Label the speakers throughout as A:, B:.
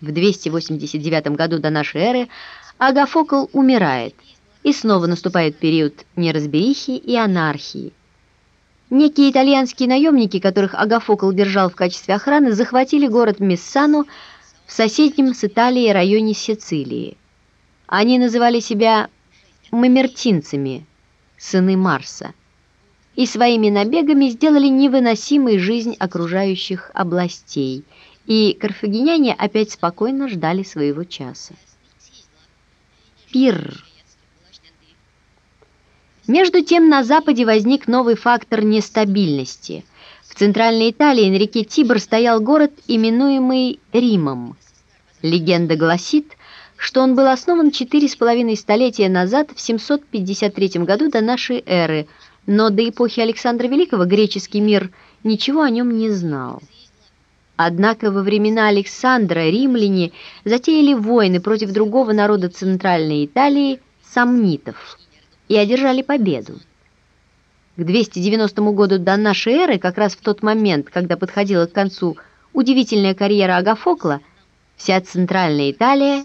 A: В 289 году до нашей эры Агафокл умирает, и снова наступает период неразберихи и анархии. Некие итальянские наемники, которых Агафокл держал в качестве охраны, захватили город Мессану в соседнем с Италией районе Сицилии. Они называли себя мамертинцами, сыны Марса, и своими набегами сделали невыносимой жизнь окружающих областей, и карфагеняне опять спокойно ждали своего часа. Пир. Между тем на Западе возник новый фактор нестабильности. В центральной Италии на реке Тибр стоял город, именуемый Римом. Легенда гласит, что он был основан четыре с половиной столетия назад, в 753 году до нашей эры, но до эпохи Александра Великого греческий мир ничего о нем не знал. Однако во времена Александра римляне затеяли войны против другого народа Центральной Италии – сомнитов, и одержали победу. К 290 году до нашей эры, как раз в тот момент, когда подходила к концу удивительная карьера Агафокла, вся Центральная Италия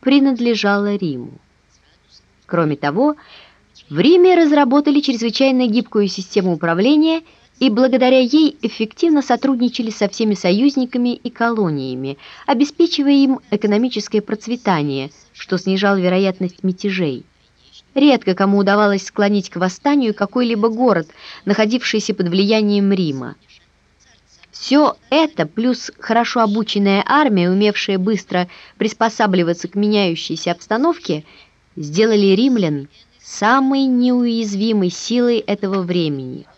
A: принадлежала Риму. Кроме того, в Риме разработали чрезвычайно гибкую систему управления – и благодаря ей эффективно сотрудничали со всеми союзниками и колониями, обеспечивая им экономическое процветание, что снижало вероятность мятежей. Редко кому удавалось склонить к восстанию какой-либо город, находившийся под влиянием Рима. Все это, плюс хорошо обученная армия, умевшая быстро приспосабливаться к меняющейся обстановке, сделали римлян самой неуязвимой силой этого времени –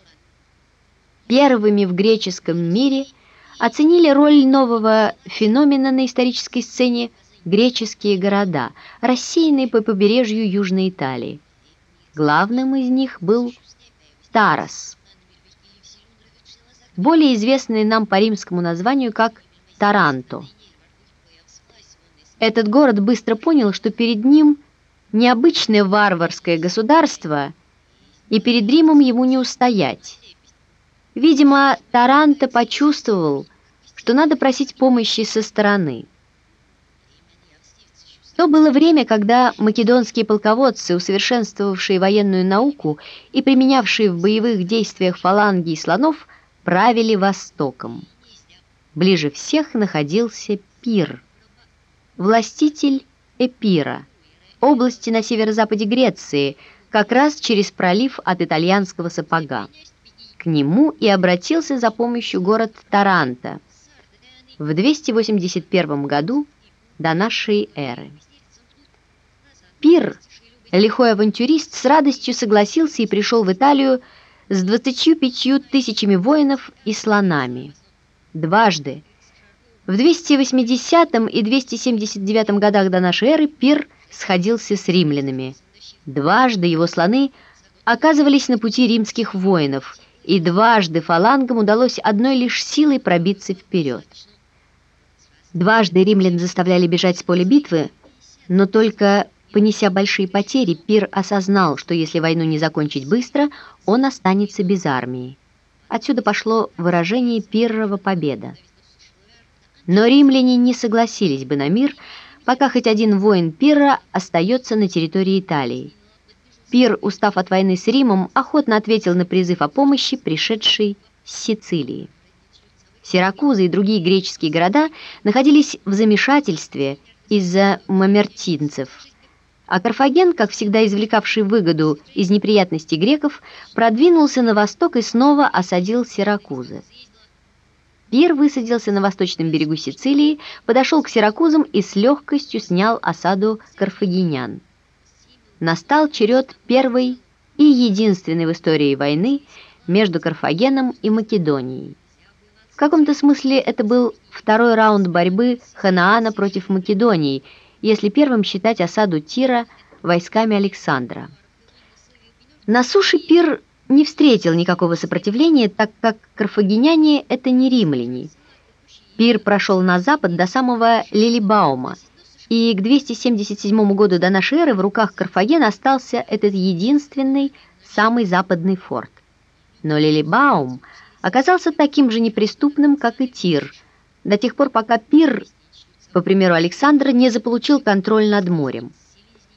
A: Первыми в греческом мире оценили роль нового феномена на исторической сцене греческие города, рассеянные по побережью Южной Италии. Главным из них был Тарас, более известный нам по римскому названию как Таранто. Этот город быстро понял, что перед ним необычное варварское государство, и перед Римом ему не устоять. Видимо, Таранто почувствовал, что надо просить помощи со стороны. То было время, когда македонские полководцы, усовершенствовавшие военную науку и применявшие в боевых действиях фаланги и слонов, правили Востоком. Ближе всех находился Пир, властитель Эпира, области на северо-западе Греции, как раз через пролив от итальянского сапога нему и обратился за помощью город Таранто в 281 году до нашей эры. Пир, лихой авантюрист, с радостью согласился и пришел в Италию с 25 тысячами воинов и слонами. Дважды, в 280 и 279 годах до нашей эры, Пир сходился с римлянами. Дважды его слоны оказывались на пути римских воинов – и дважды фалангам удалось одной лишь силой пробиться вперед. Дважды римлян заставляли бежать с поля битвы, но только понеся большие потери, Пир осознал, что если войну не закончить быстро, он останется без армии. Отсюда пошло выражение «Пиррова победа». Но римляне не согласились бы на мир, пока хоть один воин Пирра остается на территории Италии. Пир, устав от войны с Римом, охотно ответил на призыв о помощи, пришедший с Сицилии. Сиракузы и другие греческие города находились в замешательстве из-за мамертинцев, а Карфаген, как всегда извлекавший выгоду из неприятностей греков, продвинулся на восток и снова осадил Сиракузы. Пир высадился на восточном берегу Сицилии, подошел к Сиракузам и с легкостью снял осаду карфагенян настал черед первой и единственной в истории войны между Карфагеном и Македонией. В каком-то смысле это был второй раунд борьбы Ханаана против Македонии, если первым считать осаду Тира войсками Александра. На суше Пир не встретил никакого сопротивления, так как карфагеняне – это не римляне. Пир прошел на запад до самого Лилибаума – и к 277 году до нашей эры в руках Карфагена остался этот единственный, самый западный форт. Но Лилибаум оказался таким же неприступным, как и Тир, до тех пор, пока Пир по примеру Александра, не заполучил контроль над морем.